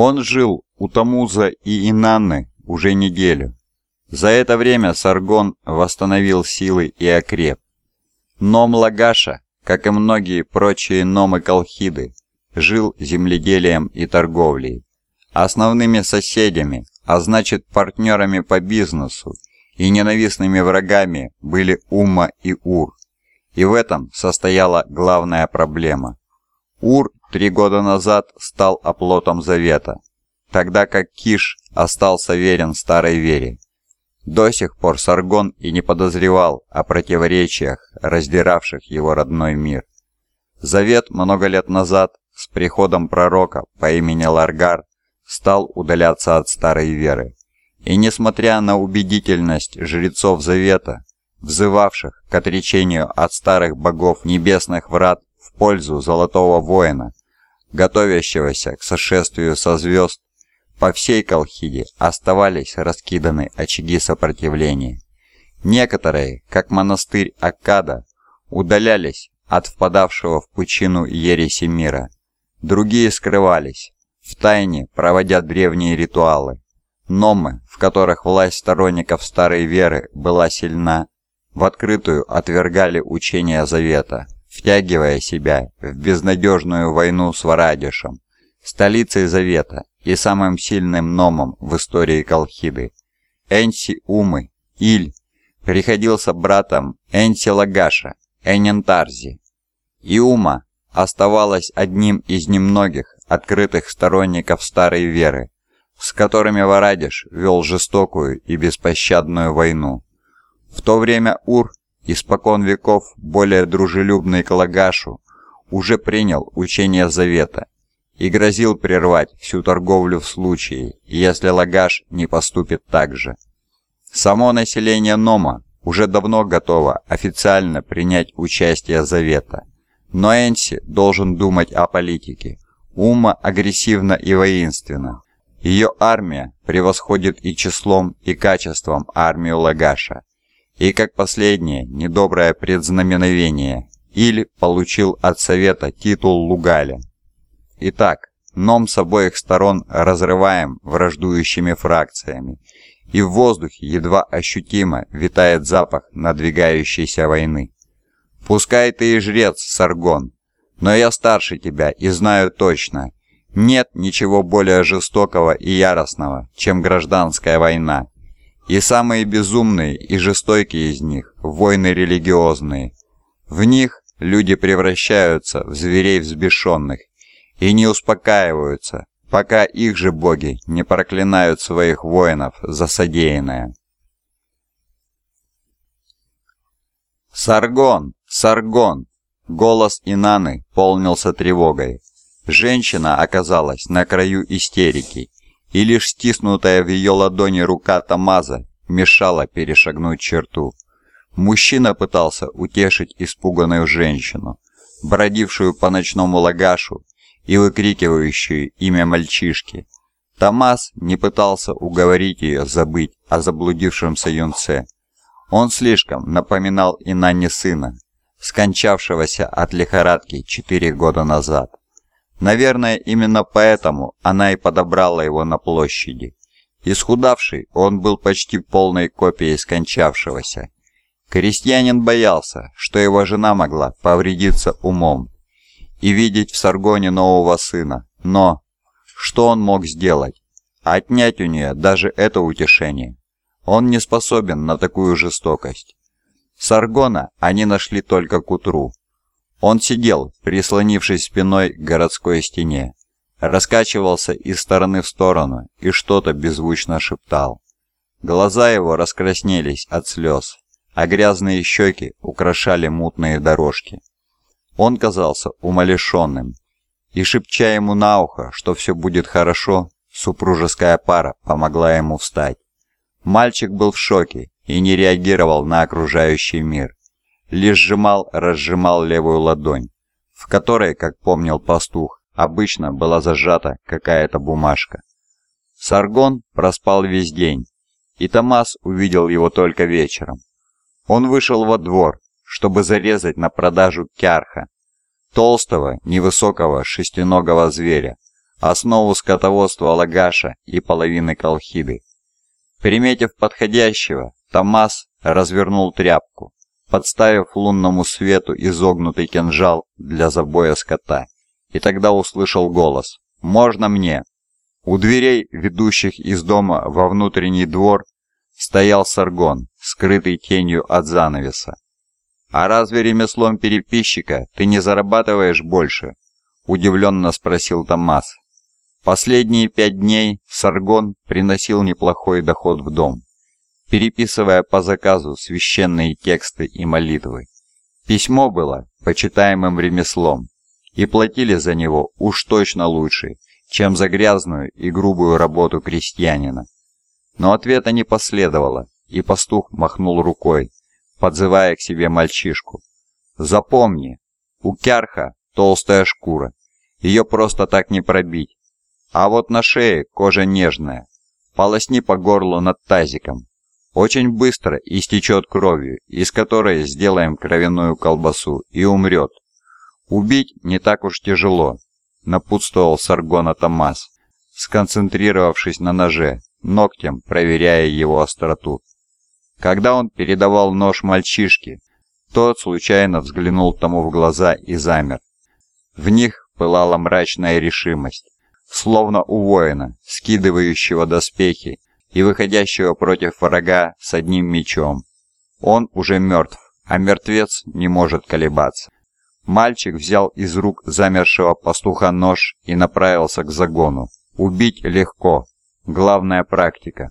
Он жил у Тамуза и Инанны уже неделю. За это время Саргон восстановил силы и окреп. Ном Лагаша, как и многие прочие номы Колхиды, жил земледелием и торговлей. Основными соседями, а значит партнерами по бизнесу и ненавистными врагами были Ума и Ур. И в этом состояла главная проблема. Ур три года назад стал оплотом Завета, тогда как Киш остался верен старой вере. До сих пор Саргон и не подозревал о противоречиях, раздиравших его родной мир. Завет много лет назад с приходом пророка по имени Ларгар стал удаляться от старой веры. И несмотря на убедительность жрецов Завета, взывавших к отречению от старых богов небесных врат в пользу Золотого Воина, готовящегося к сошествию со звезд, по всей Колхиде оставались раскиданы очаги сопротивления. Некоторые, как монастырь Аккада, удалялись от впадавшего в пучину ереси мира. Другие скрывались, втайне проводя древние ритуалы. Номы, в которых власть сторонников старой веры была сильна, в открытую отвергали учения Завета, втягивая себя в безнадежную войну с Варадишем, столицей Завета и самым сильным номом в истории Колхиды. Энси Умы, Иль, приходился братом Энси Лагаша, Энентарзи. И Ума оставалась одним из немногих открытых сторонников старой веры, с которыми Варадиш вел жестокую и беспощадную войну. В то время Ур, испокон веков более дружелюбный к Лагашу, уже принял учение Завета и грозил прервать всю торговлю в случае, если Лагаш не поступит так же. Само население Нома уже давно готово официально принять участие Завета, но Энси должен думать о политике. Ума агрессивна и воинственна. Ее армия превосходит и числом, и качеством армию Лагаша. И как последнее недоброе предзнаменовение, Или получил от Совета титул Лугаля, Итак, ном с обоих сторон разрываем враждующими фракциями, и в воздухе едва ощутимо витает запах надвигающейся войны. Пускай ты и жрец, Саргон, но я старше тебя и знаю точно, нет ничего более жестокого и яростного, чем гражданская война. И самые безумные и жестокие из них – войны религиозные. В них люди превращаются в зверей взбешенных и не успокаиваются, пока их же боги не проклинают своих воинов за содеянное. «Саргон! Саргон!» Голос Инаны полнился тревогой. Женщина оказалась на краю истерики, и лишь стиснутая в ее ладони рука Тамаза мешала перешагнуть черту. Мужчина пытался утешить испуганную женщину, бродившую по ночному лагашу и выкрикивающую имя мальчишки. Томас не пытался уговорить ее забыть о заблудившемся юнце. Он слишком напоминал и Инанне сына, скончавшегося от лихорадки четыре года назад. Наверное, именно поэтому она и подобрала его на площади. Исхудавший, он был почти полной копией скончавшегося. Крестьянин боялся, что его жена могла повредиться умом и видеть в Саргоне нового сына. Но что он мог сделать? Отнять у нее даже это утешение. Он не способен на такую жестокость. Саргона они нашли только к утру. Он сидел, прислонившись спиной к городской стене, раскачивался из стороны в сторону и что-то беззвучно шептал. Глаза его раскраснелись от слез, а грязные щеки украшали мутные дорожки. Он казался умалишенным, и, шепча ему на ухо, что все будет хорошо, супружеская пара помогла ему встать. Мальчик был в шоке и не реагировал на окружающий мир, лишь сжимал-разжимал левую ладонь, в которой, как помнил пастух, обычно была зажата какая-то бумажка. Саргон проспал весь день, и Томас увидел его только вечером. Он вышел во двор, чтобы зарезать на продажу кярха, толстого, невысокого шестиногого зверя, основу скотоводства Лагаша и половины Колхиды. Приметив подходящего, Томас развернул тряпку, подставив лунному свету изогнутый кинжал для забоя скота, и тогда услышал голос «Можно мне?». У дверей, ведущих из дома во внутренний двор, стоял Саргон, скрытый тенью от занавеса. «А разве ремеслом переписчика ты не зарабатываешь больше?» – удивленно спросил Томас. Последние пять дней Саргон приносил неплохой доход в дом, переписывая по заказу священные тексты и молитвы. Письмо было почитаемым ремеслом, и платили за него уж точно лучше, чем за грязную и грубую работу крестьянина. Но ответа не последовало, и пастух махнул рукой, подзывая к себе мальчишку. «Запомни, у кярха толстая шкура, ее просто так не пробить. А вот на шее кожа нежная, полосни по горлу над тазиком. Очень быстро истечет кровью, из которой сделаем кровяную колбасу, и умрет. Убить не так уж тяжело, напутствовал Саргона Томас, сконцентрировавшись на ноже, ногтем проверяя его остроту. Когда он передавал нож мальчишке, тот случайно взглянул тому в глаза и замер. В них пылала мрачная решимость, словно у воина, скидывающего доспехи и выходящего против врага с одним мечом. Он уже мертв, а мертвец не может колебаться. Мальчик взял из рук замершего пастуха нож и направился к загону. Убить легко. Главная практика.